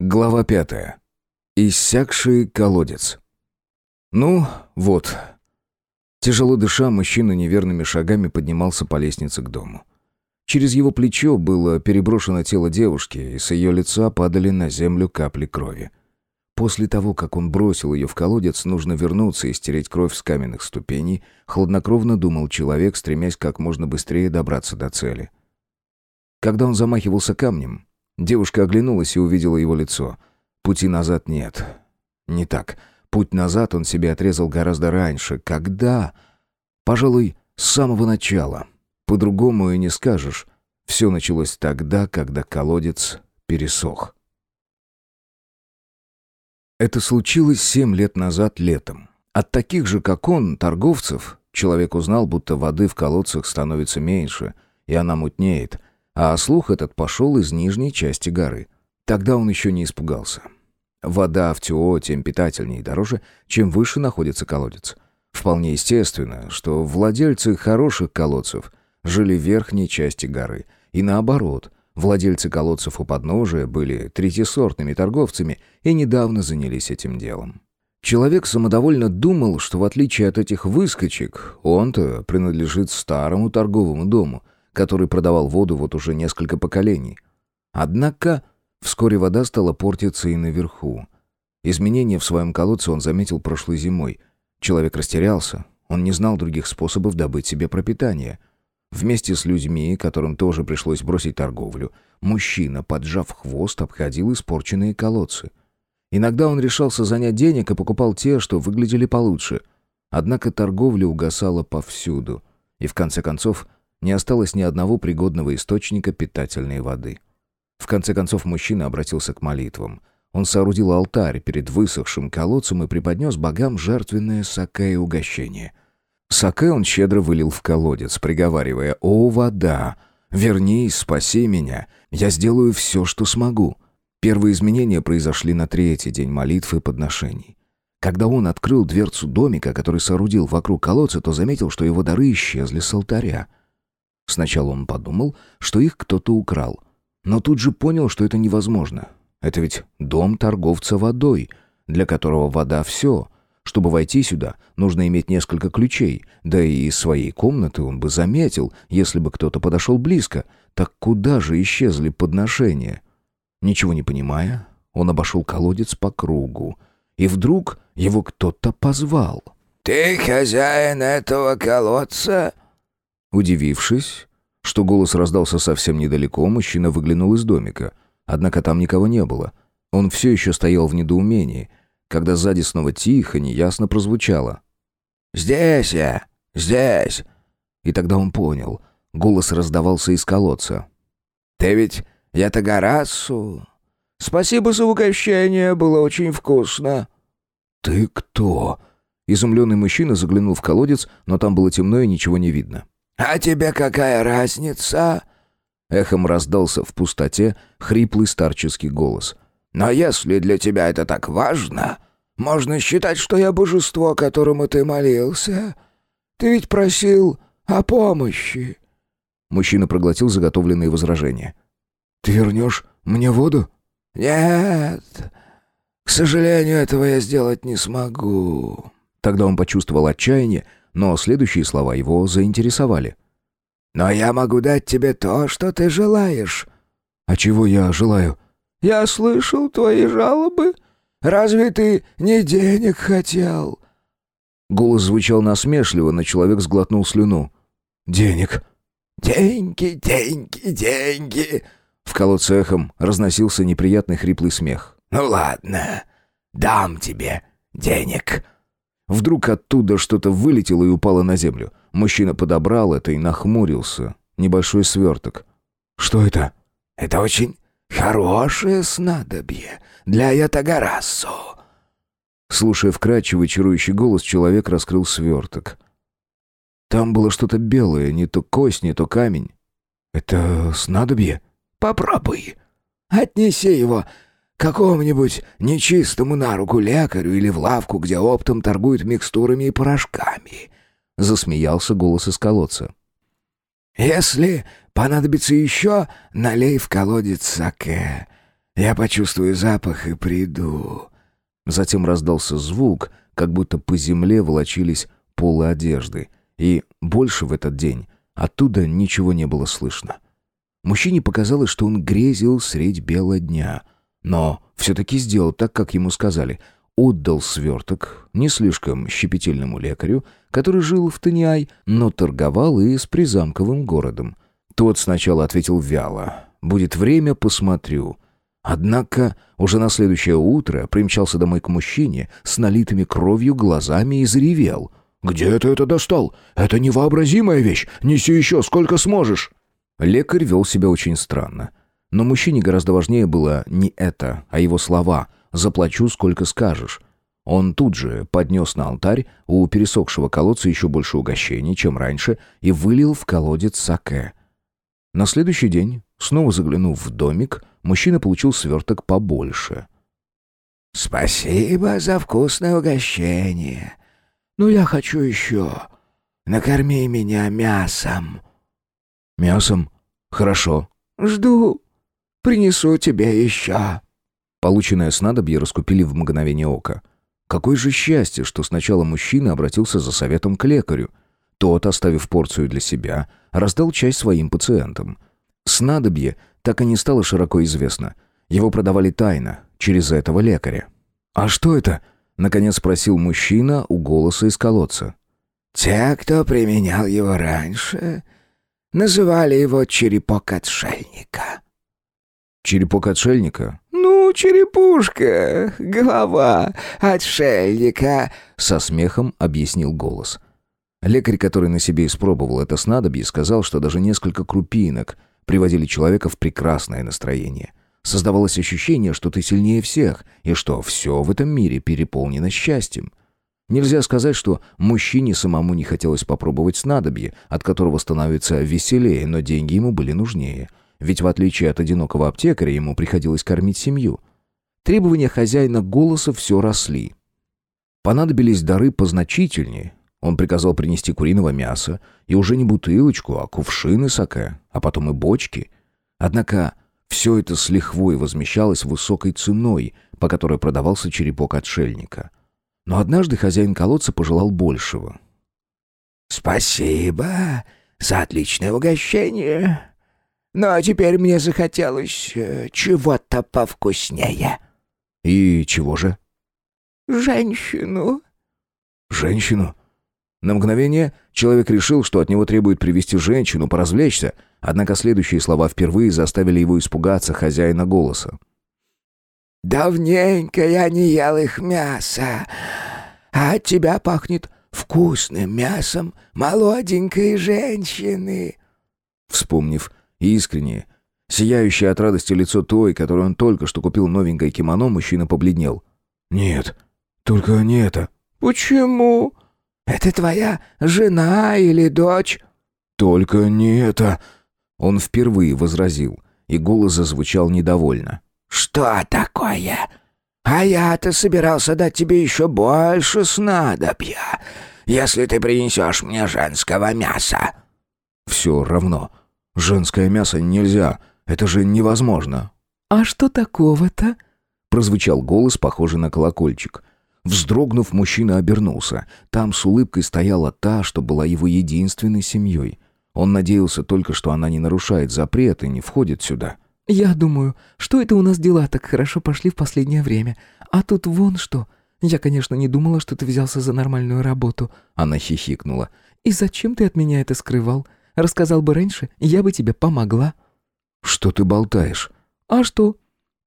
Глава пятая. Иссякший колодец. Ну, вот. Тяжело дыша, мужчина неверными шагами поднимался по лестнице к дому. Через его плечо было переброшено тело девушки, и с ее лица падали на землю капли крови. После того, как он бросил ее в колодец, нужно вернуться и стереть кровь с каменных ступеней, хладнокровно думал человек, стремясь как можно быстрее добраться до цели. Когда он замахивался камнем, Девушка оглянулась и увидела его лицо. Пути назад нет. Не так. Путь назад он себе отрезал гораздо раньше. Когда? Пожалуй, с самого начала. По-другому и не скажешь. Все началось тогда, когда колодец пересох. Это случилось семь лет назад летом. От таких же, как он, торговцев, человек узнал, будто воды в колодцах становится меньше, и она мутнеет — а слух этот пошел из нижней части горы. Тогда он еще не испугался. Вода в Тюо тем питательнее и дороже, чем выше находится колодец. Вполне естественно, что владельцы хороших колодцев жили в верхней части горы, и наоборот, владельцы колодцев у подножия были третьесортными торговцами и недавно занялись этим делом. Человек самодовольно думал, что в отличие от этих выскочек, он-то принадлежит старому торговому дому, который продавал воду вот уже несколько поколений. Однако вскоре вода стала портиться и наверху. Изменения в своем колодце он заметил прошлой зимой. Человек растерялся, он не знал других способов добыть себе пропитание. Вместе с людьми, которым тоже пришлось бросить торговлю, мужчина, поджав хвост, обходил испорченные колодцы. Иногда он решался занять денег и покупал те, что выглядели получше. Однако торговля угасала повсюду, и в конце концов – не осталось ни одного пригодного источника питательной воды. В конце концов мужчина обратился к молитвам. Он соорудил алтарь перед высохшим колодцем и преподнес богам жертвенное саке и угощение. Саке он щедро вылил в колодец, приговаривая «О, вода! Вернись, спаси меня! Я сделаю все, что смогу!» Первые изменения произошли на третий день молитвы и подношений. Когда он открыл дверцу домика, который соорудил вокруг колодца, то заметил, что его дары исчезли с алтаря — Сначала он подумал, что их кто-то украл. Но тут же понял, что это невозможно. Это ведь дом торговца водой, для которого вода все. Чтобы войти сюда, нужно иметь несколько ключей. Да и из своей комнаты он бы заметил, если бы кто-то подошел близко. Так куда же исчезли подношения? Ничего не понимая, он обошел колодец по кругу. И вдруг его кто-то позвал. «Ты хозяин этого колодца?» Удивившись, что голос раздался совсем недалеко, мужчина выглянул из домика. Однако там никого не было. Он все еще стоял в недоумении, когда сзади снова тихо, неясно прозвучало. «Здесь я! Здесь!» И тогда он понял. Голос раздавался из колодца. «Ты ведь я Тагарасу. Спасибо за угощение, было очень вкусно». «Ты кто?» Изумленный мужчина заглянул в колодец, но там было темно и ничего не видно. «А тебе какая разница?» Эхом раздался в пустоте хриплый старческий голос. «Но если для тебя это так важно, можно считать, что я божество, которому ты молился. Ты ведь просил о помощи». Мужчина проглотил заготовленные возражения. «Ты вернешь мне воду?» «Нет, к сожалению, этого я сделать не смогу». Тогда он почувствовал отчаяние, но следующие слова его заинтересовали. «Но я могу дать тебе то, что ты желаешь». «А чего я желаю?» «Я слышал твои жалобы. Разве ты не денег хотел?» Голос звучал насмешливо, но человек сглотнул слюну. «Денег». «Деньги, деньги, деньги!» В колодце эхом разносился неприятный хриплый смех. «Ну ладно, дам тебе денег». Вдруг оттуда что-то вылетело и упало на землю. Мужчина подобрал это и нахмурился. Небольшой сверток. «Что это?» «Это очень хорошее снадобье для Ятагарасу». Слушая вкрадчивый чарующий голос, человек раскрыл сверток. Там было что-то белое, не то кость, не то камень. «Это снадобье?» «Попробуй. Отнеси его Какому-нибудь нечистому на руку лекарю или в лавку, где оптом торгуют микстурами и порошками. Засмеялся голос из колодца. Если понадобится еще, налей в колодец саке. Я почувствую запах и приду». Затем раздался звук, как будто по земле волочились полы одежды, и больше в этот день оттуда ничего не было слышно. Мужчине показалось, что он грезил средь бела дня, но все-таки сделал так, как ему сказали. Отдал сверток не слишком щепетильному лекарю, который жил в Таниай, но торговал и с призамковым городом. Тот сначала ответил вяло. «Будет время, посмотрю». Однако уже на следующее утро примчался домой к мужчине с налитыми кровью глазами и заревел. «Где ты это достал? Это невообразимая вещь! Неси еще, сколько сможешь!» Лекарь вел себя очень странно. Но мужчине гораздо важнее было не это, а его слова «заплачу, сколько скажешь». Он тут же поднес на алтарь у пересохшего колодца еще больше угощений, чем раньше, и вылил в колодец саке. На следующий день, снова заглянув в домик, мужчина получил сверток побольше. «Спасибо за вкусное угощение. Но я хочу еще. Накорми меня мясом». «Мясом? Хорошо». «Жду. Принесу тебе еще». Полученное снадобье раскупили в мгновение ока. Какое же счастье, что сначала мужчина обратился за советом к лекарю. Тот, оставив порцию для себя, раздал часть своим пациентам. Снадобье так и не стало широко известно. Его продавали тайно, через этого лекаря. «А что это?» — наконец спросил мужчина у голоса из колодца. «Те, кто применял его раньше, называли его черепок отшельника». «Черепок отшельника?» «Ну, черепушка, голова отшельника», — со смехом объяснил голос. Лекарь, который на себе испробовал это снадобье, сказал, что даже несколько крупинок приводили человека в прекрасное настроение. Создавалось ощущение, что ты сильнее всех, и что все в этом мире переполнено счастьем. Нельзя сказать, что мужчине самому не хотелось попробовать снадобье, от которого становится веселее, но деньги ему были нужнее. Ведь в отличие от одинокого аптекаря, ему приходилось кормить семью. Требования хозяина голоса все росли. Понадобились дары позначительнее, он приказал принести куриного мяса, и уже не бутылочку, а кувшины саке, а потом и бочки. Однако все это с лихвой возмещалось высокой ценой, по которой продавался черепок отшельника. Но однажды хозяин колодца пожелал большего. «Спасибо за отличное угощение. Но теперь мне захотелось э, чего-то повкуснее». «И чего же?» «Женщину». «Женщину?» На мгновение человек решил, что от него требует привести женщину, поразвлечься, однако следующие слова впервые заставили его испугаться хозяина голоса. «Давненько я не ел их мяса, а от тебя пахнет вкусным мясом молоденькой женщины». Вспомнив искреннее, сияющее от радости лицо той, которую он только что купил новенькое кимоно, мужчина побледнел. «Нет, только не это». «Почему?» «Это твоя жена или дочь?» «Только не это...» Он впервые возразил, и голос зазвучал недовольно. «Что такое? А я-то собирался дать тебе еще больше снадобья, если ты принесешь мне женского мяса». «Все равно. Женское мясо нельзя. Это же невозможно». «А что такого-то?» Прозвучал голос, похожий на колокольчик. Вздрогнув, мужчина обернулся. Там с улыбкой стояла та, что была его единственной семьей. Он надеялся только, что она не нарушает запрет и не входит сюда. «Я думаю, что это у нас дела так хорошо пошли в последнее время. А тут вон что. Я, конечно, не думала, что ты взялся за нормальную работу». Она хихикнула. «И зачем ты от меня это скрывал? Рассказал бы раньше, я бы тебе помогла». «Что ты болтаешь?» «А что?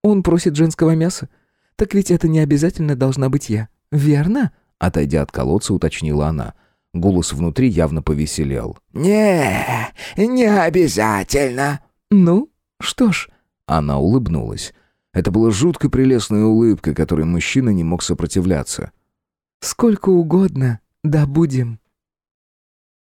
Он просит женского мяса. Так ведь это не обязательно должна быть я, верно?» Отойдя от колодца, уточнила она. Голос внутри явно повеселел. «Не, не обязательно». «Ну, что ж...» Она улыбнулась. Это была жутко прелестная улыбка, которой мужчина не мог сопротивляться. «Сколько угодно, да будем».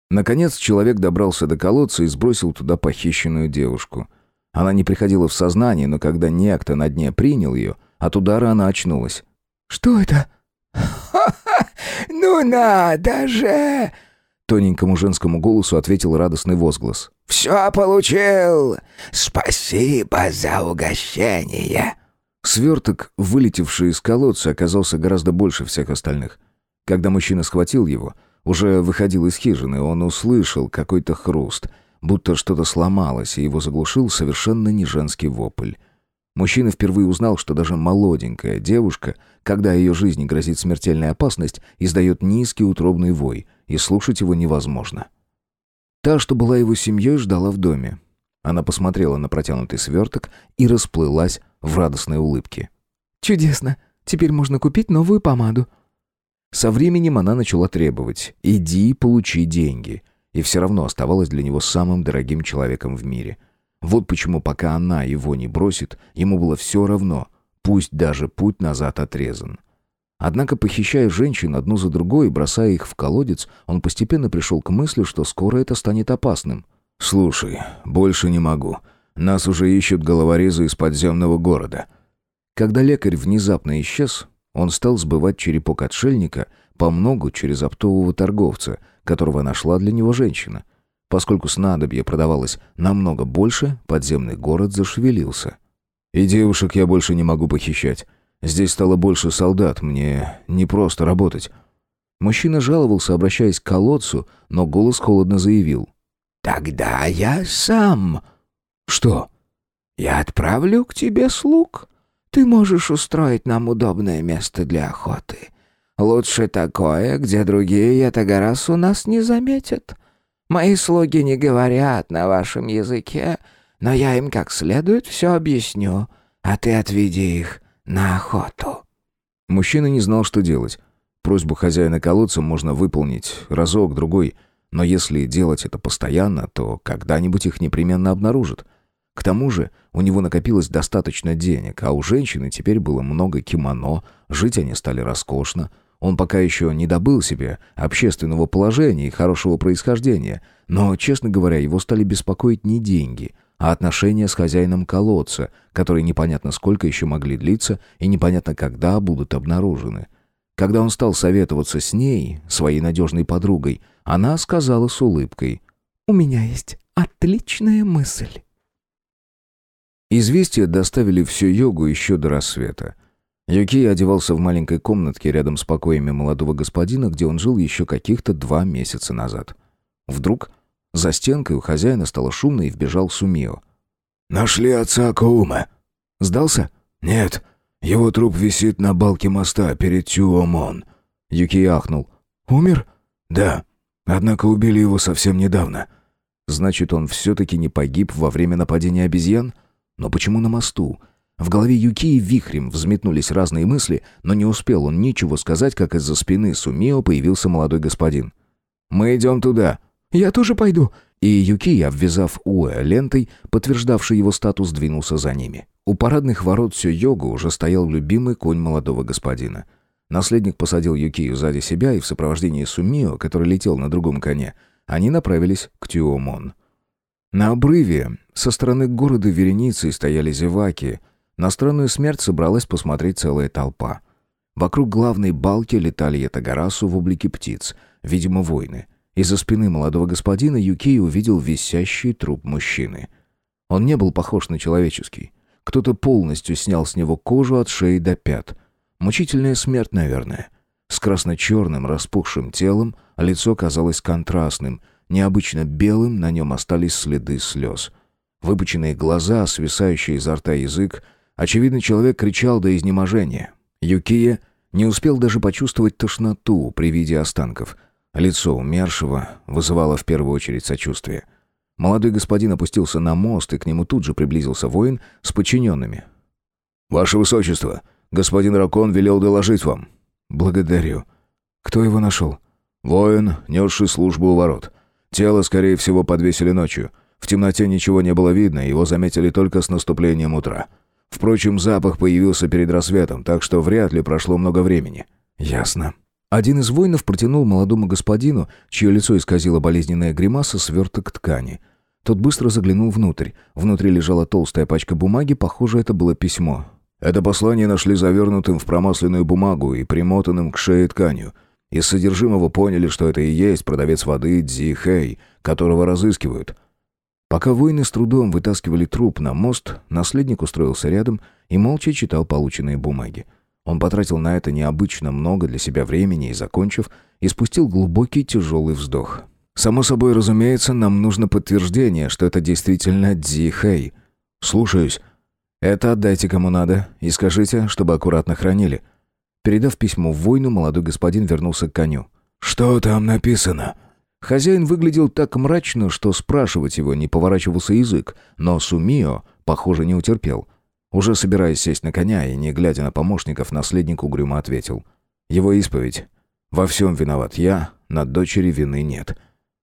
Наконец человек добрался до колодца и сбросил туда похищенную девушку. Она не приходила в сознание, но когда некто на дне принял ее, от удара она очнулась. «Что это?» «Ха-ха! Ну надо же!» Тоненькому женскому голосу ответил радостный возглас. «Все получил! Спасибо за угощение!» Сверток, вылетевший из колодца, оказался гораздо больше всех остальных. Когда мужчина схватил его, уже выходил из хижины, он услышал какой-то хруст, будто что-то сломалось, и его заглушил совершенно не женский вопль. Мужчина впервые узнал, что даже молоденькая девушка, когда ее жизни грозит смертельная опасность, издает низкий утробный вой, и слушать его невозможно. Та, что была его семьей, ждала в доме. Она посмотрела на протянутый сверток и расплылась в радостной улыбке. «Чудесно! Теперь можно купить новую помаду». Со временем она начала требовать «иди, получи деньги», и все равно оставалась для него самым дорогим человеком в мире. Вот почему, пока она его не бросит, ему было все равно, пусть даже путь назад отрезан. Однако, похищая женщин одну за другой и бросая их в колодец, он постепенно пришел к мысли, что скоро это станет опасным. «Слушай, больше не могу. Нас уже ищут головорезы из подземного города». Когда лекарь внезапно исчез, он стал сбывать черепок отшельника по многу через оптового торговца, которого нашла для него женщина. Поскольку снадобье продавалось намного больше, подземный город зашевелился. «И девушек я больше не могу похищать. Здесь стало больше солдат, мне не просто работать». Мужчина жаловался, обращаясь к колодцу, но голос холодно заявил. «Тогда я сам...» «Что?» «Я отправлю к тебе слуг. Ты можешь устроить нам удобное место для охоты. Лучше такое, где другие ятагарасу нас не заметят. Мои слуги не говорят на вашем языке, но я им как следует все объясню, а ты отведи их на охоту». Мужчина не знал, что делать. Просьбу хозяина колодца можно выполнить разок, другой, но если делать это постоянно, то когда-нибудь их непременно обнаружат. К тому же у него накопилось достаточно денег, а у женщины теперь было много кимоно, жить они стали роскошно. Он пока еще не добыл себе общественного положения и хорошего происхождения, но, честно говоря, его стали беспокоить не деньги, а отношения с хозяином колодца, которые непонятно сколько еще могли длиться и непонятно когда будут обнаружены. Когда он стал советоваться с ней, своей надежной подругой, она сказала с улыбкой «У меня есть отличная мысль». Известия доставили всю йогу еще до рассвета. Юки одевался в маленькой комнатке рядом с покоями молодого господина, где он жил еще каких-то два месяца назад. Вдруг за стенкой у хозяина стало шумно и вбежал Сумио. «Нашли отца Коума». «Сдался?» «Нет. Его труп висит на балке моста перед Тюомон». Юки ахнул. «Умер?» «Да. Однако убили его совсем недавно». «Значит, он все-таки не погиб во время нападения обезьян?» Но почему на мосту? В голове Юкии вихрем взметнулись разные мысли, но не успел он ничего сказать, как из-за спины Сумио появился молодой господин. «Мы идем туда». «Я тоже пойду». И Юки, обвязав Уэ лентой, подтверждавший его статус, двинулся за ними. У парадных ворот Сё-Йога уже стоял любимый конь молодого господина. Наследник посадил Юкию сзади себя, и в сопровождении Сумио, который летел на другом коне, они направились к Тюомон. На обрыве со стороны города вереницей стояли зеваки. На странную смерть собралась посмотреть целая толпа. Вокруг главной балки летали ятагарасу в облике птиц, видимо, воины. Из-за спины молодого господина Юкей увидел висящий труп мужчины. Он не был похож на человеческий. Кто-то полностью снял с него кожу от шеи до пят. Мучительная смерть, наверное. С красно-черным распухшим телом лицо казалось контрастным — Необычно белым на нем остались следы слез. Выпученные глаза, свисающий изо рта язык. Очевидно, человек кричал до изнеможения. Юкия не успел даже почувствовать тошноту при виде останков. Лицо умершего вызывало в первую очередь сочувствие. Молодой господин опустился на мост, и к нему тут же приблизился воин с подчиненными. «Ваше Высочество, господин Ракон велел доложить вам». «Благодарю. Кто его нашел?» «Воин, несший службу у ворот. Тело, скорее всего, подвесили ночью. В темноте ничего не было видно, его заметили только с наступлением утра. Впрочем, запах появился перед рассветом, так что вряд ли прошло много времени. Ясно. Один из воинов протянул молодому господину, чье лицо исказило болезненная гримаса, сверток ткани. Тот быстро заглянул внутрь. Внутри лежала толстая пачка бумаги, похоже, это было письмо. Это послание нашли завернутым в промасленную бумагу и примотанным к шее тканью. Из содержимого поняли, что это и есть продавец воды Дзи Хэй, которого разыскивают. Пока воины с трудом вытаскивали труп на мост, наследник устроился рядом и молча читал полученные бумаги. Он потратил на это необычно много для себя времени и, закончив, испустил глубокий тяжелый вздох. «Само собой, разумеется, нам нужно подтверждение, что это действительно Дзи Хэй. Слушаюсь. Это отдайте кому надо и скажите, чтобы аккуратно хранили». Передав письмо в войну, молодой господин вернулся к коню. «Что там написано?» Хозяин выглядел так мрачно, что спрашивать его не поворачивался язык, но Сумио, похоже, не утерпел. Уже собираясь сесть на коня и не глядя на помощников, наследник угрюмо ответил. «Его исповедь. Во всем виноват я, над дочери вины нет».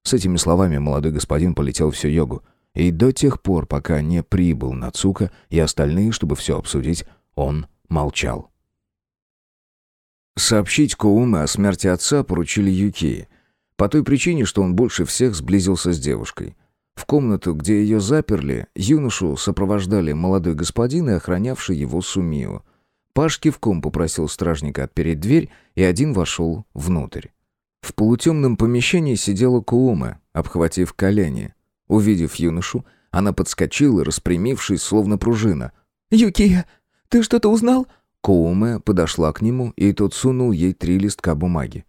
С этими словами молодой господин полетел всю йогу. И до тех пор, пока не прибыл Нацука и остальные, чтобы все обсудить, он молчал. Сообщить Коуме о смерти отца поручили Юки. По той причине, что он больше всех сблизился с девушкой. В комнату, где ее заперли, юношу сопровождали молодой господин и охранявший его Сумио. Паш кивком попросил стражника отпереть дверь, и один вошел внутрь. В полутемном помещении сидела Кууме, обхватив колени. Увидев юношу, она подскочила, распрямившись, словно пружина. «Юкия, ты что-то узнал?» Кууме подошла к нему, и тот сунул ей три листка бумаги.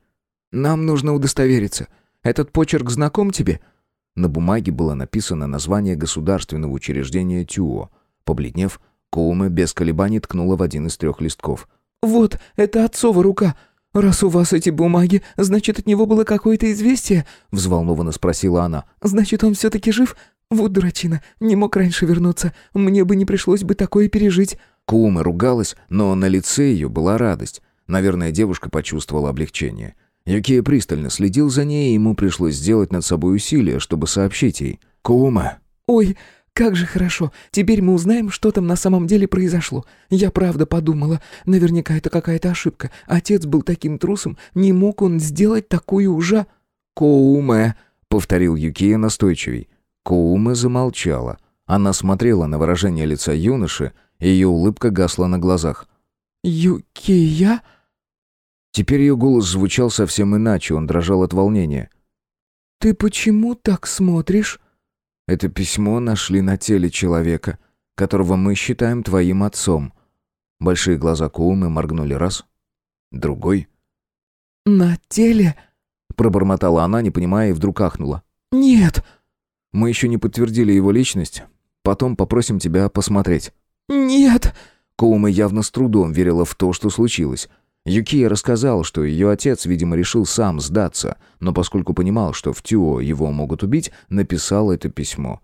«Нам нужно удостовериться. Этот почерк знаком тебе?» На бумаге было написано название государственного учреждения ТЮО. Побледнев, Коуме без колебаний ткнула в один из трех листков. «Вот, это отцова рука. Раз у вас эти бумаги, значит, от него было какое-то известие?» Взволнованно спросила она. «Значит, он все-таки жив? Вот дурачина, не мог раньше вернуться. Мне бы не пришлось бы такое пережить». Коуме ругалась, но на лице ее была радость. Наверное, девушка почувствовала облегчение. Юкия пристально следил за ней, и ему пришлось сделать над собой усилие, чтобы сообщить ей. «Куума!» «Ой, как же хорошо! Теперь мы узнаем, что там на самом деле произошло. Я правда подумала. Наверняка это какая-то ошибка. Отец был таким трусом, не мог он сделать такую ужа...» «Коуме!» — повторил Юкия настойчивей. Коуме замолчала. Она смотрела на выражение лица юноши, и ее улыбка гасла на глазах. «Юкия?» Теперь ее голос звучал совсем иначе, он дрожал от волнения. «Ты почему так смотришь?» «Это письмо нашли на теле человека, которого мы считаем твоим отцом». Большие глаза Куумы моргнули раз, другой. «На теле?» — пробормотала она, не понимая, и вдруг ахнула. «Нет!» «Мы еще не подтвердили его личность. Потом попросим тебя посмотреть». «Нет!» Коума явно с трудом верила в то, что случилось. Юкия рассказал, что ее отец, видимо, решил сам сдаться, но поскольку понимал, что в Тюо его могут убить, написал это письмо.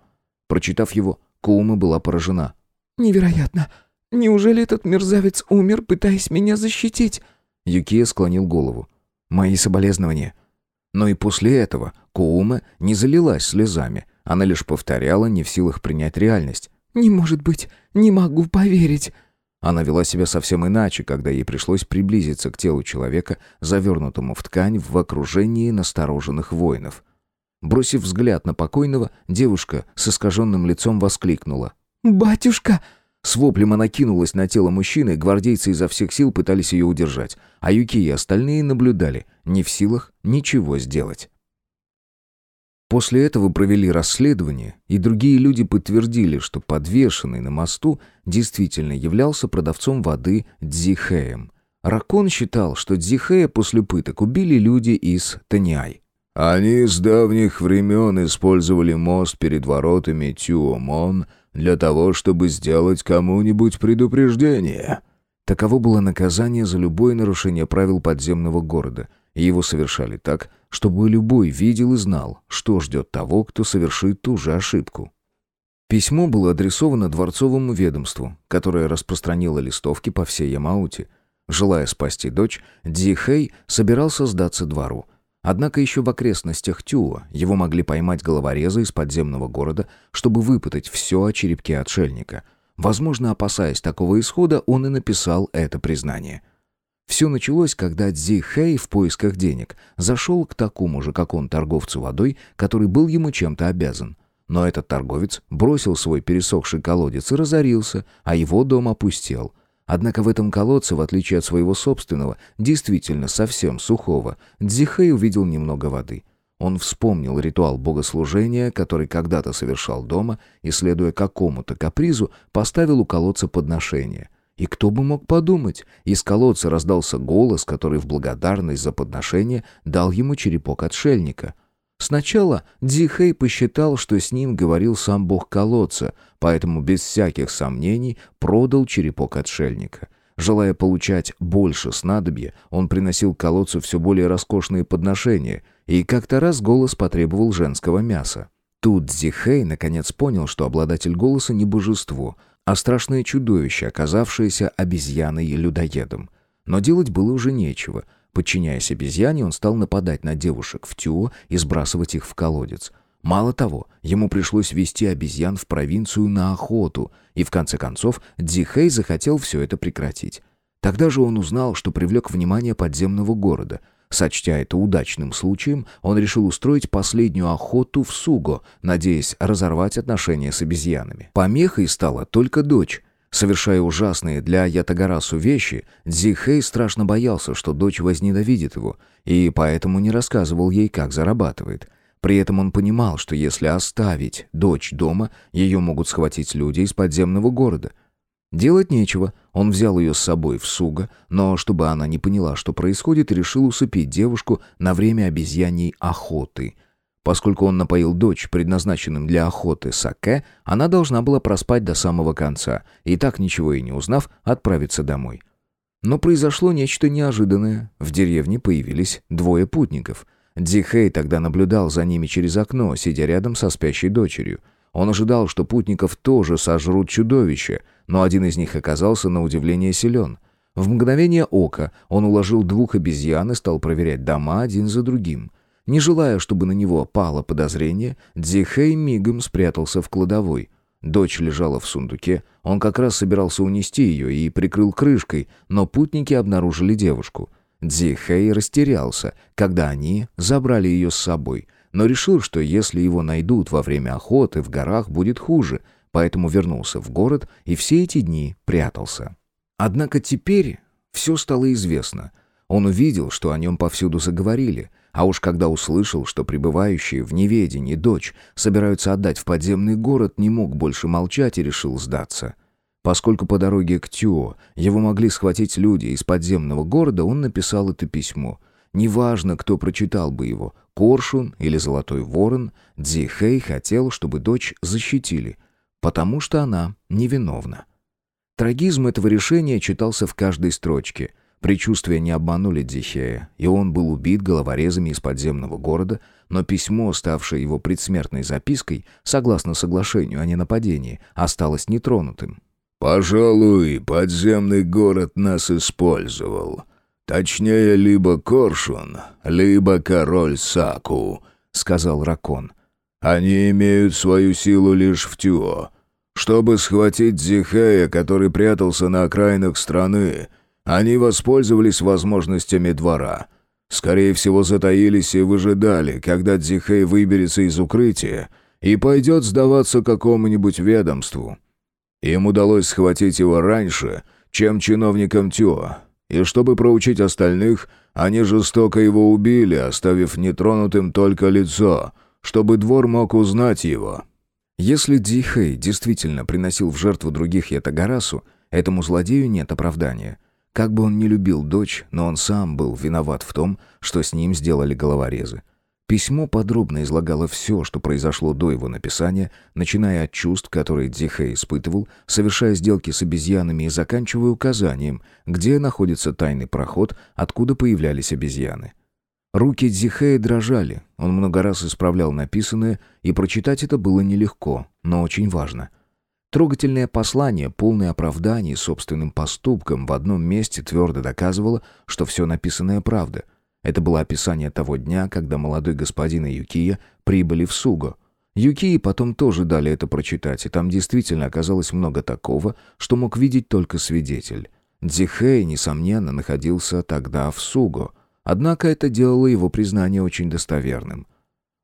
Прочитав его, Кума была поражена. «Невероятно! Неужели этот мерзавец умер, пытаясь меня защитить?» Юкия склонил голову. «Мои соболезнования». Но и после этого Куума не залилась слезами. Она лишь повторяла, не в силах принять реальность. «Не может быть! Не могу поверить!» Она вела себя совсем иначе, когда ей пришлось приблизиться к телу человека, завернутому в ткань в окружении настороженных воинов. Бросив взгляд на покойного, девушка с искаженным лицом воскликнула. «Батюшка!» С воплем она кинулась на тело мужчины, гвардейцы изо всех сил пытались ее удержать, а Юки и остальные наблюдали, не в силах ничего сделать. После этого провели расследование, и другие люди подтвердили, что подвешенный на мосту действительно являлся продавцом воды Дзихеем. Ракон считал, что Дзихея после пыток убили люди из Таниай. «Они с давних времен использовали мост перед воротами Тюомон для того, чтобы сделать кому-нибудь предупреждение». Таково было наказание за любое нарушение правил подземного города – его совершали так, чтобы любой видел и знал, что ждет того, кто совершит ту же ошибку. Письмо было адресовано дворцовому ведомству, которое распространило листовки по всей Ямауте. Желая спасти дочь, Дзихэй собирался сдаться двору. Однако еще в окрестностях Тюа его могли поймать головорезы из подземного города, чтобы выпытать все о черепке отшельника. Возможно, опасаясь такого исхода, он и написал это признание – все началось, когда Цзи Хэй в поисках денег зашел к такому же, как он, торговцу водой, который был ему чем-то обязан. Но этот торговец бросил свой пересохший колодец и разорился, а его дом опустел. Однако в этом колодце, в отличие от своего собственного, действительно совсем сухого, Дзихэй увидел немного воды. Он вспомнил ритуал богослужения, который когда-то совершал дома, и, следуя какому-то капризу, поставил у колодца подношение. И кто бы мог подумать, из колодца раздался голос, который в благодарность за подношение дал ему черепок отшельника. Сначала Дзихэй посчитал, что с ним говорил сам бог колодца, поэтому без всяких сомнений продал черепок отшельника. Желая получать больше снадобья, он приносил колодцу все более роскошные подношения, и как-то раз голос потребовал женского мяса. Тут Дзихэй наконец понял, что обладатель голоса не божество, а страшное чудовище, оказавшееся обезьяной и людоедом. Но делать было уже нечего. Подчиняясь обезьяне, он стал нападать на девушек в Тюо и сбрасывать их в колодец. Мало того, ему пришлось вести обезьян в провинцию на охоту, и в конце концов Дзихэй захотел все это прекратить. Тогда же он узнал, что привлек внимание подземного города — Сочтя это удачным случаем, он решил устроить последнюю охоту в Суго, надеясь разорвать отношения с обезьянами. Помехой стала только дочь. Совершая ужасные для Ятагарасу вещи, Дзихэй страшно боялся, что дочь возненавидит его, и поэтому не рассказывал ей, как зарабатывает. При этом он понимал, что если оставить дочь дома, ее могут схватить люди из подземного города – Делать нечего, он взял ее с собой в Суга, но чтобы она не поняла, что происходит, решил усыпить девушку на время обезьяньей охоты. Поскольку он напоил дочь предназначенным для охоты саке, она должна была проспать до самого конца, и так ничего и не узнав, отправиться домой. Но произошло нечто неожиданное. В деревне появились двое путников. Дзихэй тогда наблюдал за ними через окно, сидя рядом со спящей дочерью. Он ожидал, что путников тоже сожрут чудовище, но один из них оказался на удивление силен. В мгновение ока он уложил двух обезьян и стал проверять дома один за другим. Не желая, чтобы на него пало подозрение, Дзихэй мигом спрятался в кладовой. Дочь лежала в сундуке, он как раз собирался унести ее и прикрыл крышкой, но путники обнаружили девушку. Дзихэй растерялся, когда они забрали ее с собой — но решил, что если его найдут во время охоты в горах, будет хуже, поэтому вернулся в город и все эти дни прятался. Однако теперь все стало известно. Он увидел, что о нем повсюду заговорили, а уж когда услышал, что пребывающие в неведении дочь собираются отдать в подземный город, не мог больше молчать и решил сдаться. Поскольку по дороге к Тюо его могли схватить люди из подземного города, он написал это письмо — Неважно, кто прочитал бы его, Коршун или Золотой Ворон, Дзихэй хотел, чтобы дочь защитили, потому что она невиновна. Трагизм этого решения читался в каждой строчке. Причувствия не обманули Дзихея, и он был убит головорезами из подземного города, но письмо, ставшее его предсмертной запиской, согласно соглашению о ненападении, осталось нетронутым. «Пожалуй, подземный город нас использовал», «Точнее, либо Коршун, либо король Саку», — сказал Ракон. «Они имеют свою силу лишь в Тюо. Чтобы схватить Зихея, который прятался на окраинах страны, они воспользовались возможностями двора. Скорее всего, затаились и выжидали, когда Дзихей выберется из укрытия и пойдет сдаваться какому-нибудь ведомству. Им удалось схватить его раньше, чем чиновникам Тюо, и чтобы проучить остальных, они жестоко его убили, оставив нетронутым только лицо, чтобы двор мог узнать его. Если Дихэй действительно приносил в жертву других Ятагарасу, этому злодею нет оправдания. Как бы он ни любил дочь, но он сам был виноват в том, что с ним сделали головорезы. Письмо подробно излагало все, что произошло до его написания, начиная от чувств, которые Дзихэ испытывал, совершая сделки с обезьянами и заканчивая указанием, где находится тайный проход, откуда появлялись обезьяны. Руки Дзихея дрожали, он много раз исправлял написанное, и прочитать это было нелегко, но очень важно. Трогательное послание, полное оправданий собственным поступкам, в одном месте твердо доказывало, что все написанное правда — это было описание того дня, когда молодой господин и Юкия прибыли в Суго. Юкии потом тоже дали это прочитать, и там действительно оказалось много такого, что мог видеть только свидетель. Дзихэй, несомненно, находился тогда в Суго, однако это делало его признание очень достоверным.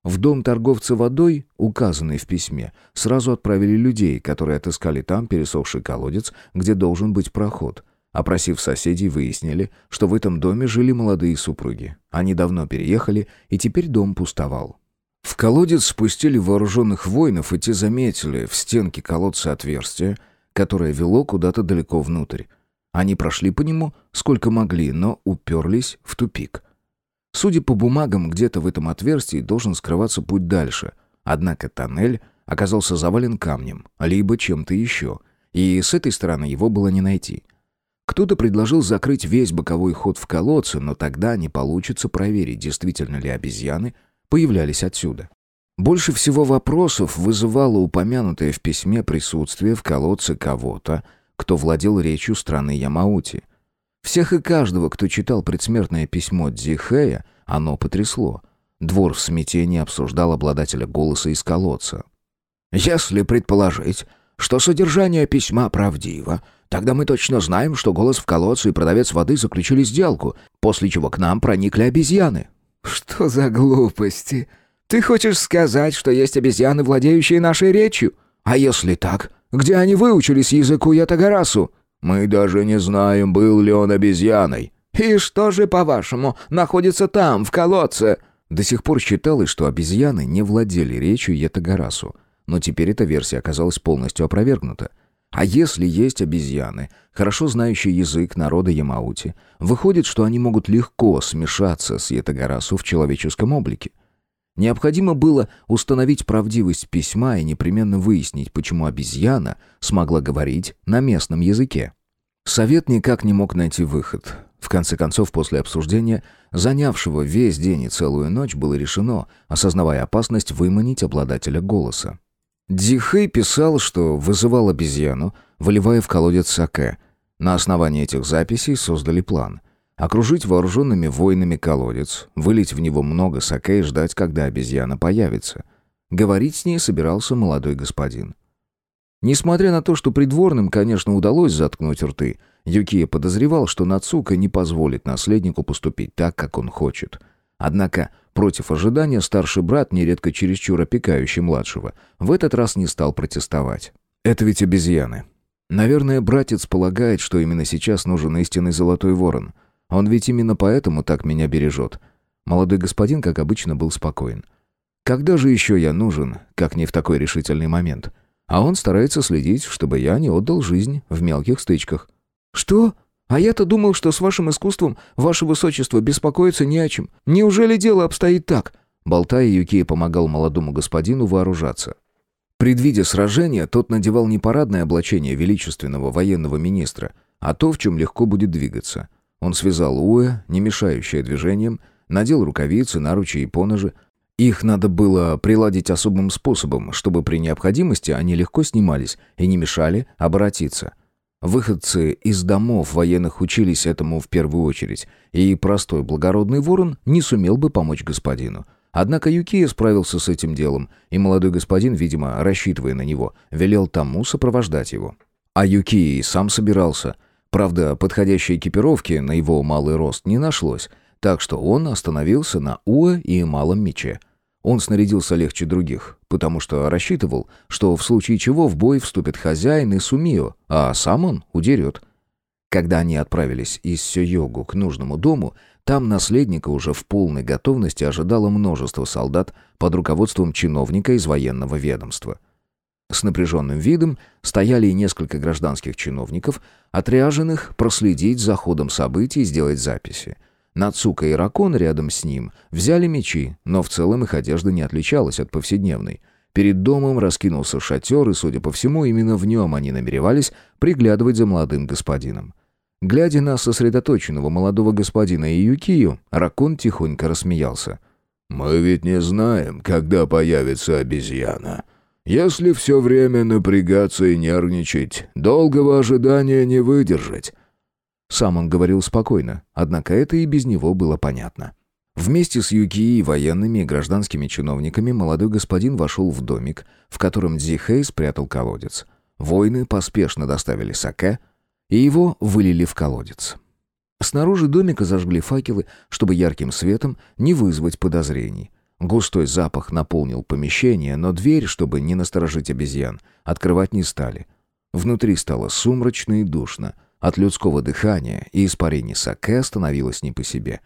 В дом торговца водой, указанный в письме, сразу отправили людей, которые отыскали там пересохший колодец, где должен быть проход. Опросив соседей, выяснили, что в этом доме жили молодые супруги. Они давно переехали, и теперь дом пустовал. В колодец спустили вооруженных воинов, и те заметили в стенке колодца отверстие, которое вело куда-то далеко внутрь. Они прошли по нему сколько могли, но уперлись в тупик. Судя по бумагам, где-то в этом отверстии должен скрываться путь дальше. Однако тоннель оказался завален камнем, либо чем-то еще, и с этой стороны его было не найти. Кто-то предложил закрыть весь боковой ход в колодце, но тогда не получится проверить, действительно ли обезьяны появлялись отсюда. Больше всего вопросов вызывало упомянутое в письме присутствие в колодце кого-то, кто владел речью страны Ямаути. Всех и каждого, кто читал предсмертное письмо Дзихея, оно потрясло. Двор в смятении обсуждал обладателя голоса из колодца. «Если предположить, что содержание письма правдиво, тогда мы точно знаем, что голос в колодце и продавец воды заключили сделку, после чего к нам проникли обезьяны». «Что за глупости? Ты хочешь сказать, что есть обезьяны, владеющие нашей речью? А если так, где они выучились языку Ятагарасу?» Мы даже не знаем, был ли он обезьяной. И что же, по-вашему, находится там, в колодце? До сих пор считалось, что обезьяны не владели речью Ятагарасу, но теперь эта версия оказалась полностью опровергнута. А если есть обезьяны, хорошо знающие язык народа Ямаути, выходит, что они могут легко смешаться с Ятагарасу в человеческом облике. Необходимо было установить правдивость письма и непременно выяснить, почему обезьяна смогла говорить на местном языке. Совет никак не мог найти выход. В конце концов, после обсуждения, занявшего весь день и целую ночь, было решено, осознавая опасность, выманить обладателя голоса. Дихэй писал, что вызывал обезьяну, выливая в колодец саке. На основании этих записей создали план — Окружить вооруженными воинами колодец, вылить в него много саке и ждать, когда обезьяна появится. Говорить с ней собирался молодой господин. Несмотря на то, что придворным, конечно, удалось заткнуть рты, Юкия подозревал, что Нацука не позволит наследнику поступить так, как он хочет. Однако, против ожидания, старший брат, нередко чересчур опекающий младшего, в этот раз не стал протестовать. «Это ведь обезьяны. Наверное, братец полагает, что именно сейчас нужен истинный золотой ворон». Он ведь именно поэтому так меня бережет. Молодой господин, как обычно, был спокоен. Когда же еще я нужен, как не в такой решительный момент? А он старается следить, чтобы я не отдал жизнь в мелких стычках. «Что? А я-то думал, что с вашим искусством, ваше высочество, беспокоиться не о чем. Неужели дело обстоит так?» Болтая, Юкия помогал молодому господину вооружаться. Предвидя сражение, тот надевал не парадное облачение величественного военного министра, а то, в чем легко будет двигаться — он связал Уэ, не мешающее движением, надел рукавицы, наручи и поножи. Их надо было приладить особым способом, чтобы при необходимости они легко снимались и не мешали обратиться. Выходцы из домов военных учились этому в первую очередь, и простой благородный ворон не сумел бы помочь господину. Однако Юкия справился с этим делом, и молодой господин, видимо, рассчитывая на него, велел тому сопровождать его. А Юкия и сам собирался – Правда, подходящей экипировки на его малый рост не нашлось, так что он остановился на Уэ и малом мече. Он снарядился легче других, потому что рассчитывал, что в случае чего в бой вступит хозяин и Сумио, а сам он удерет. Когда они отправились из Сёйогу к нужному дому, там наследника уже в полной готовности ожидало множество солдат под руководством чиновника из военного ведомства – с напряженным видом стояли и несколько гражданских чиновников, отряженных проследить за ходом событий и сделать записи. Нацука и Ракон рядом с ним взяли мечи, но в целом их одежда не отличалась от повседневной. Перед домом раскинулся шатер, и, судя по всему, именно в нем они намеревались приглядывать за молодым господином. Глядя на сосредоточенного молодого господина и Юкию, Ракон тихонько рассмеялся. «Мы ведь не знаем, когда появится обезьяна. Если все время напрягаться и нервничать, долгого ожидания не выдержать». Сам он говорил спокойно, однако это и без него было понятно. Вместе с Юки и военными и гражданскими чиновниками молодой господин вошел в домик, в котором Дзихэй спрятал колодец. Воины поспешно доставили саке, и его вылили в колодец. Снаружи домика зажгли факелы, чтобы ярким светом не вызвать подозрений. Густой запах наполнил помещение, но дверь, чтобы не насторожить обезьян, открывать не стали. Внутри стало сумрачно и душно. От людского дыхания и испарений саке становилось не по себе.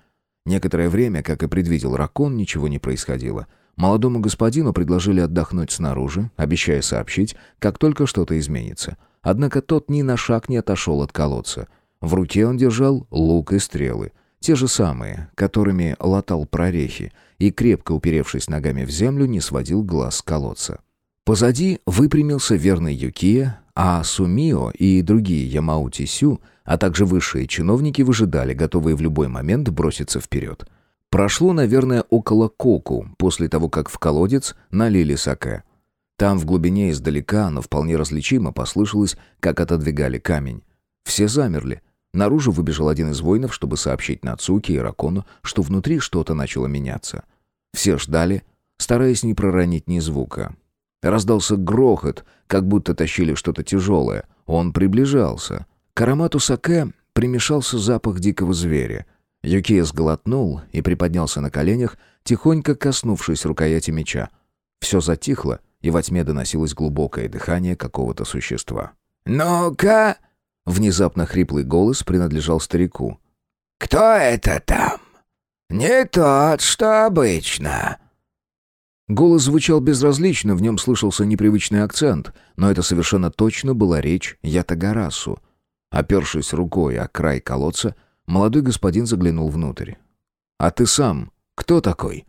Некоторое время, как и предвидел Ракон, ничего не происходило. Молодому господину предложили отдохнуть снаружи, обещая сообщить, как только что-то изменится. Однако тот ни на шаг не отошел от колодца. В руке он держал лук и стрелы, те же самые, которыми латал прорехи, и, крепко уперевшись ногами в землю, не сводил глаз с колодца. Позади выпрямился верный Юкия, а Сумио и другие Ямаути Сю, а также высшие чиновники выжидали, готовые в любой момент броситься вперед. Прошло, наверное, около коку, после того, как в колодец налили саке. Там в глубине издалека, но вполне различимо, послышалось, как отодвигали камень. Все замерли. Наружу выбежал один из воинов, чтобы сообщить Нацуке и Ракону, что внутри что-то начало меняться. Все ждали, стараясь не проронить ни звука. Раздался грохот, как будто тащили что-то тяжелое. Он приближался. К аромату саке примешался запах дикого зверя. Юкия сглотнул и приподнялся на коленях, тихонько коснувшись рукояти меча. Все затихло, и во тьме доносилось глубокое дыхание какого-то существа. «Ну-ка!» Внезапно хриплый голос принадлежал старику. «Кто это там?» «Не тот, что обычно». Голос звучал безразлично, в нем слышался непривычный акцент, но это совершенно точно была речь Ятагарасу. Опершись рукой о край колодца, молодой господин заглянул внутрь. «А ты сам кто такой?»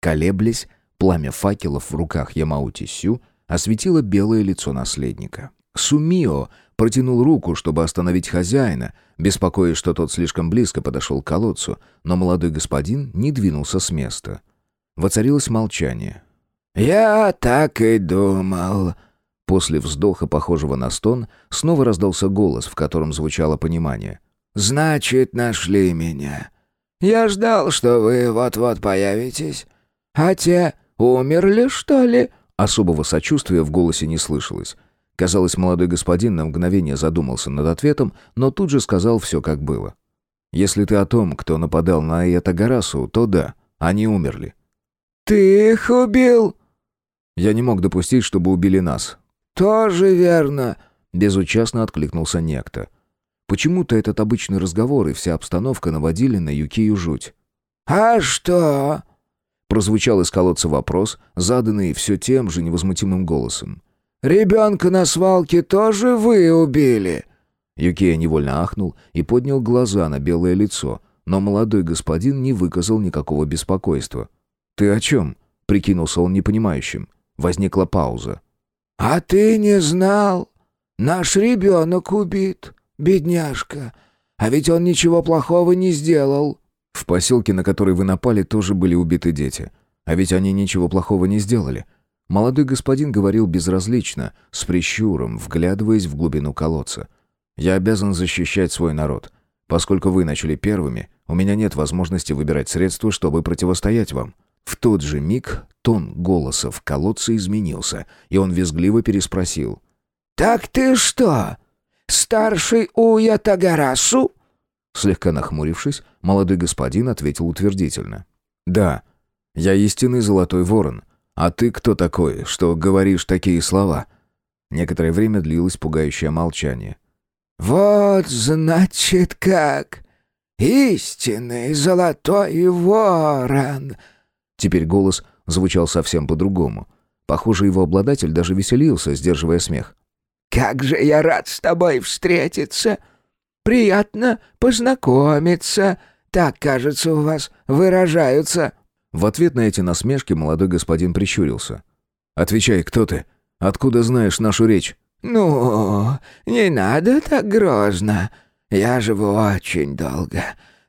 Колеблясь, пламя факелов в руках Ямаути Сю осветило белое лицо наследника. Сумио протянул руку, чтобы остановить хозяина, беспокоясь, что тот слишком близко подошел к колодцу, но молодой господин не двинулся с места. Воцарилось молчание. «Я так и думал». После вздоха, похожего на стон, снова раздался голос, в котором звучало понимание. «Значит, нашли меня. Я ждал, что вы вот-вот появитесь. А те умерли, что ли?» Особого сочувствия в голосе не слышалось. Казалось, молодой господин на мгновение задумался над ответом, но тут же сказал все, как было. «Если ты о том, кто нападал на Этагарасу, то да, они умерли». «Ты их убил?» «Я не мог допустить, чтобы убили нас». «Тоже верно», — безучастно откликнулся некто. Почему-то этот обычный разговор и вся обстановка наводили на Юкию жуть. «А что?» Прозвучал из колодца вопрос, заданный все тем же невозмутимым голосом. «Ребенка на свалке тоже вы убили?» Юкия невольно ахнул и поднял глаза на белое лицо, но молодой господин не выказал никакого беспокойства. «Ты о чем?» — прикинулся он непонимающим. Возникла пауза. «А ты не знал? Наш ребенок убит, бедняжка. А ведь он ничего плохого не сделал». «В поселке, на который вы напали, тоже были убиты дети. А ведь они ничего плохого не сделали. Молодой господин говорил безразлично, с прищуром, вглядываясь в глубину колодца. «Я обязан защищать свой народ. Поскольку вы начали первыми, у меня нет возможности выбирать средства, чтобы противостоять вам». В тот же миг тон голоса в колодце изменился, и он визгливо переспросил. «Так ты что, старший Уя Тагарасу?» Слегка нахмурившись, молодой господин ответил утвердительно. «Да, я истинный золотой ворон». «А ты кто такой, что говоришь такие слова?» Некоторое время длилось пугающее молчание. «Вот, значит, как! Истинный золотой ворон!» Теперь голос звучал совсем по-другому. Похоже, его обладатель даже веселился, сдерживая смех. «Как же я рад с тобой встретиться! Приятно познакомиться! Так, кажется, у вас выражаются...» В ответ на эти насмешки молодой господин прищурился. «Отвечай, кто ты? Откуда знаешь нашу речь?» «Ну, не надо так грозно. Я живу очень долго,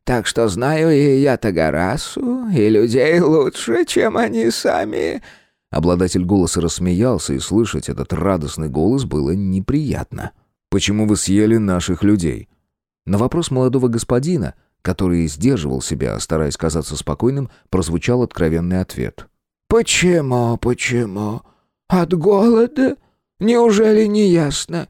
так что знаю и я Тагарасу, и людей лучше, чем они сами». Обладатель голоса рассмеялся, и слышать этот радостный голос было неприятно. «Почему вы съели наших людей?» На вопрос молодого господина который сдерживал себя, стараясь казаться спокойным, прозвучал откровенный ответ. «Почему, почему? От голода? Неужели не ясно?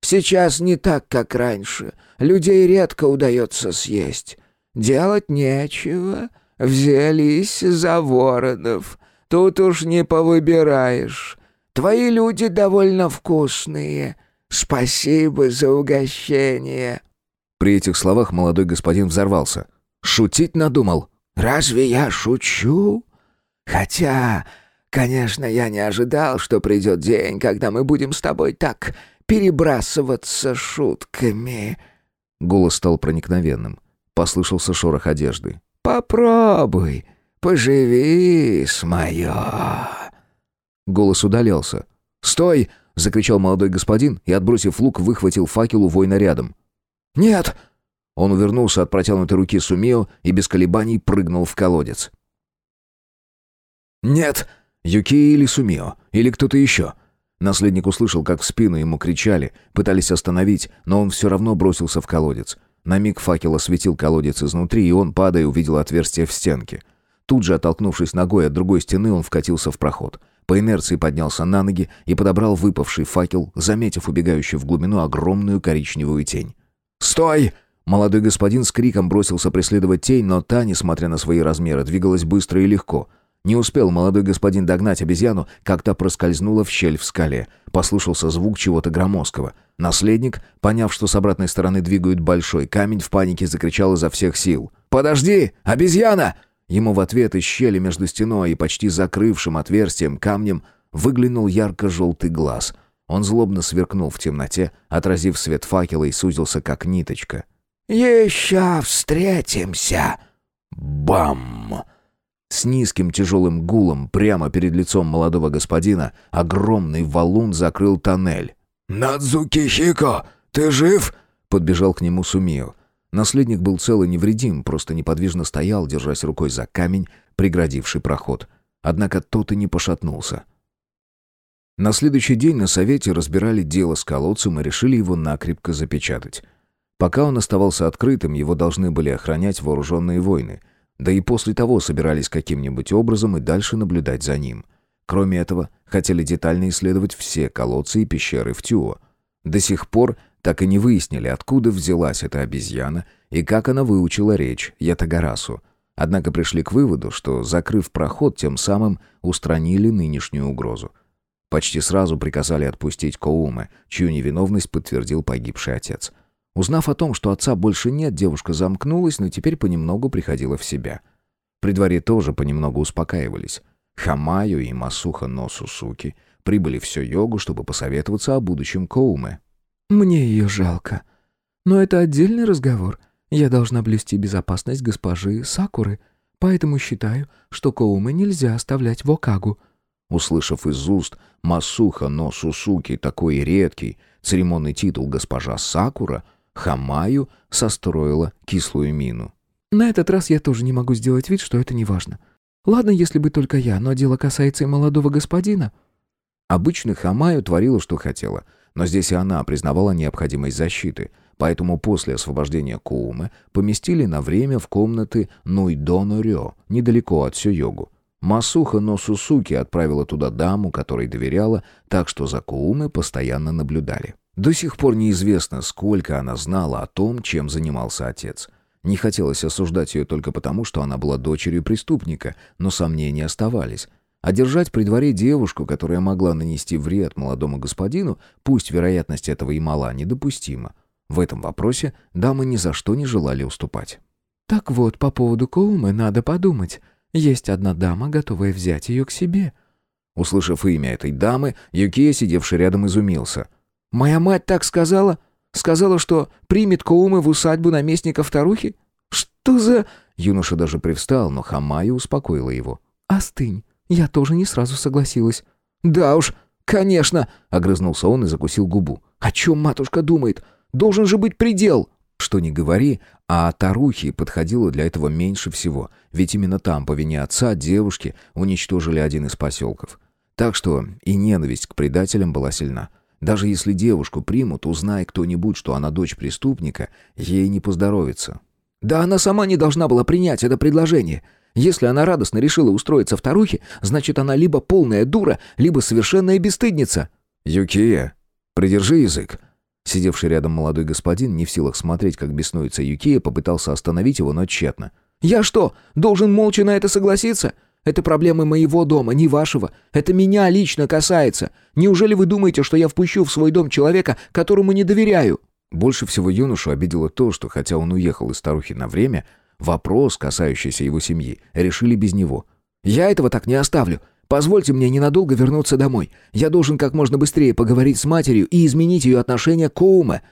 Сейчас не так, как раньше. Людей редко удается съесть. Делать нечего. Взялись за воронов. Тут уж не повыбираешь. Твои люди довольно вкусные. Спасибо за угощение». При этих словах молодой господин взорвался. «Шутить надумал?» «Разве я шучу? Хотя, конечно, я не ожидал, что придет день, когда мы будем с тобой так перебрасываться шутками». Голос стал проникновенным. Послышался шорох одежды. «Попробуй, поживи с моё». Голос удалялся. «Стой!» — закричал молодой господин и, отбросив лук, выхватил факел у воина рядом. «Нет!» Он увернулся от протянутой руки Сумио и без колебаний прыгнул в колодец. «Нет!» Юки или Сумио, или кто-то еще. Наследник услышал, как в спину ему кричали, пытались остановить, но он все равно бросился в колодец. На миг факел осветил колодец изнутри, и он, падая, увидел отверстие в стенке. Тут же, оттолкнувшись ногой от другой стены, он вкатился в проход. По инерции поднялся на ноги и подобрал выпавший факел, заметив убегающую в глубину огромную коричневую тень. «Стой!» Молодой господин с криком бросился преследовать тень, но та, несмотря на свои размеры, двигалась быстро и легко — не успел молодой господин догнать обезьяну, как та проскользнула в щель в скале. Послышался звук чего-то громоздкого. Наследник, поняв, что с обратной стороны двигают большой камень, в панике закричал изо всех сил. «Подожди! Обезьяна!» Ему в ответ из щели между стеной и почти закрывшим отверстием камнем выглянул ярко-желтый глаз. Он злобно сверкнул в темноте, отразив свет факела и сузился, как ниточка. «Еще встретимся!» Бам! С низким тяжелым гулом прямо перед лицом молодого господина огромный валун закрыл тоннель. «Надзуки Хико, ты жив?» — подбежал к нему Сумио. Наследник был цел и невредим, просто неподвижно стоял, держась рукой за камень, преградивший проход. Однако тот и не пошатнулся. На следующий день на совете разбирали дело с колодцем и решили его накрепко запечатать. Пока он оставался открытым, его должны были охранять вооруженные войны — да и после того собирались каким-нибудь образом и дальше наблюдать за ним. Кроме этого, хотели детально исследовать все колодцы и пещеры в Тюо. До сих пор так и не выяснили, откуда взялась эта обезьяна и как она выучила речь Ятагарасу. Однако пришли к выводу, что, закрыв проход, тем самым устранили нынешнюю угрозу. Почти сразу приказали отпустить Коуме, чью невиновность подтвердил погибший отец – Узнав о том, что отца больше нет, девушка замкнулась, но теперь понемногу приходила в себя. При дворе тоже понемногу успокаивались. Хамаю и Масуха Носусуки прибыли в йогу, чтобы посоветоваться о будущем Коуме. «Мне ее жалко. Но это отдельный разговор. Я должна блюсти безопасность госпожи Сакуры, поэтому считаю, что Коуме нельзя оставлять в Окагу». Услышав из уст Масуха Носусуки такой редкий, церемонный титул госпожа Сакура, Хамаю состроила кислую мину. «На этот раз я тоже не могу сделать вид, что это не важно. Ладно, если бы только я, но дело касается и молодого господина». Обычно Хамаю творила, что хотела, но здесь и она признавала необходимость защиты, поэтому после освобождения Коумы поместили на время в комнаты Нуйдоно-Рё, недалеко от Сёйогу. Масуха Носусуки отправила туда даму, которой доверяла, так что за Коумы постоянно наблюдали. До сих пор неизвестно, сколько она знала о том, чем занимался отец. Не хотелось осуждать ее только потому, что она была дочерью преступника, но сомнения оставались. А держать при дворе девушку, которая могла нанести вред молодому господину, пусть вероятность этого и мала, недопустима. В этом вопросе дамы ни за что не желали уступать. «Так вот, по поводу Коумы надо подумать. Есть одна дама, готовая взять ее к себе». Услышав имя этой дамы, Юкия, сидевший рядом, изумился. Моя мать так сказала? Сказала, что примет Коумы в усадьбу наместника вторухи? Что за...» Юноша даже привстал, но Хамая успокоила его. «Остынь. Я тоже не сразу согласилась». «Да уж, конечно!» — огрызнулся он и закусил губу. «О чем матушка думает? Должен же быть предел!» Что ни говори, а Тарухи подходило для этого меньше всего, ведь именно там, по вине отца, девушки уничтожили один из поселков. Так что и ненависть к предателям была сильна. Даже если девушку примут, узнай кто-нибудь, что она дочь преступника, ей не поздоровится. Да она сама не должна была принять это предложение. Если она радостно решила устроиться в Тарухе, значит, она либо полная дура, либо совершенная бесстыдница. «Юкия, придержи язык». Сидевший рядом молодой господин, не в силах смотреть, как беснуется Юкия, попытался остановить его, но тщетно. «Я что, должен молча на это согласиться? Это проблемы моего дома, не вашего. Это меня лично касается. Неужели вы думаете, что я впущу в свой дом человека, которому не доверяю?» Больше всего юношу обидело то, что хотя он уехал из старухи на время, вопрос, касающийся его семьи, решили без него. «Я этого так не оставлю. Позвольте мне ненадолго вернуться домой. Я должен как можно быстрее поговорить с матерью и изменить ее отношение к Коуме».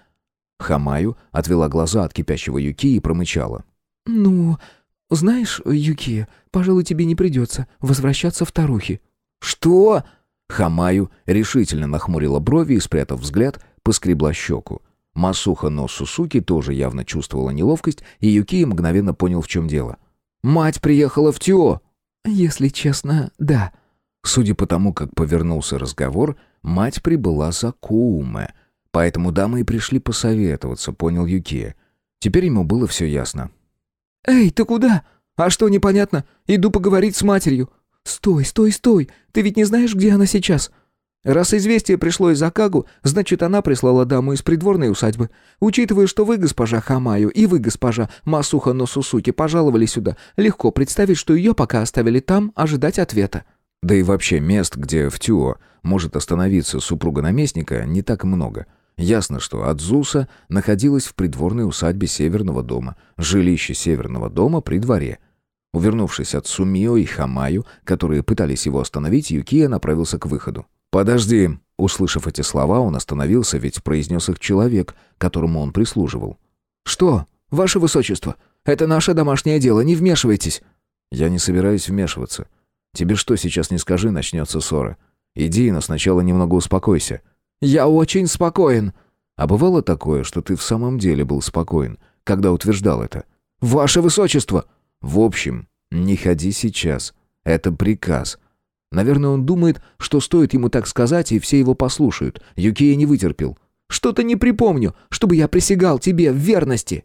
Хамаю отвела глаза от кипящего Юки и промычала. «Ну, знаешь, Юки, пожалуй, тебе не придется возвращаться в Тарухи». «Что?» Хамаю решительно нахмурила брови и, спрятав взгляд, поскребла щеку. Масуха но Сусуки тоже явно чувствовала неловкость, и Юки мгновенно понял, в чем дело. «Мать приехала в Тио!» «Если честно, да». Судя по тому, как повернулся разговор, мать прибыла за Кууме, поэтому дамы и пришли посоветоваться, понял Юки. Теперь ему было все ясно. «Эй, ты куда? А что, непонятно? Иду поговорить с матерью». «Стой, стой, стой! Ты ведь не знаешь, где она сейчас?» Раз известие пришло из Акагу, значит, она прислала даму из придворной усадьбы. Учитывая, что вы, госпожа Хамаю, и вы, госпожа Масуха Носусуки, пожаловали сюда, легко представить, что ее пока оставили там ожидать ответа. Да и вообще мест, где в Тюо может остановиться супруга наместника, не так много. Ясно, что Адзуса находилась в придворной усадьбе Северного дома, жилище Северного дома при дворе. Увернувшись от Сумио и Хамаю, которые пытались его остановить, Юкия направился к выходу. «Подожди!» Услышав эти слова, он остановился, ведь произнес их человек, которому он прислуживал. «Что? Ваше Высочество, это наше домашнее дело, не вмешивайтесь!» «Я не собираюсь вмешиваться. Тебе что сейчас не скажи, начнется ссора. Иди, но сначала немного успокойся». «Я очень спокоен». «А бывало такое, что ты в самом деле был спокоен, когда утверждал это?» «Ваше Высочество!» «В общем, не ходи сейчас. Это приказ. Наверное, он думает, что стоит ему так сказать, и все его послушают. Юкия не вытерпел. «Что-то не припомню, чтобы я присягал тебе в верности».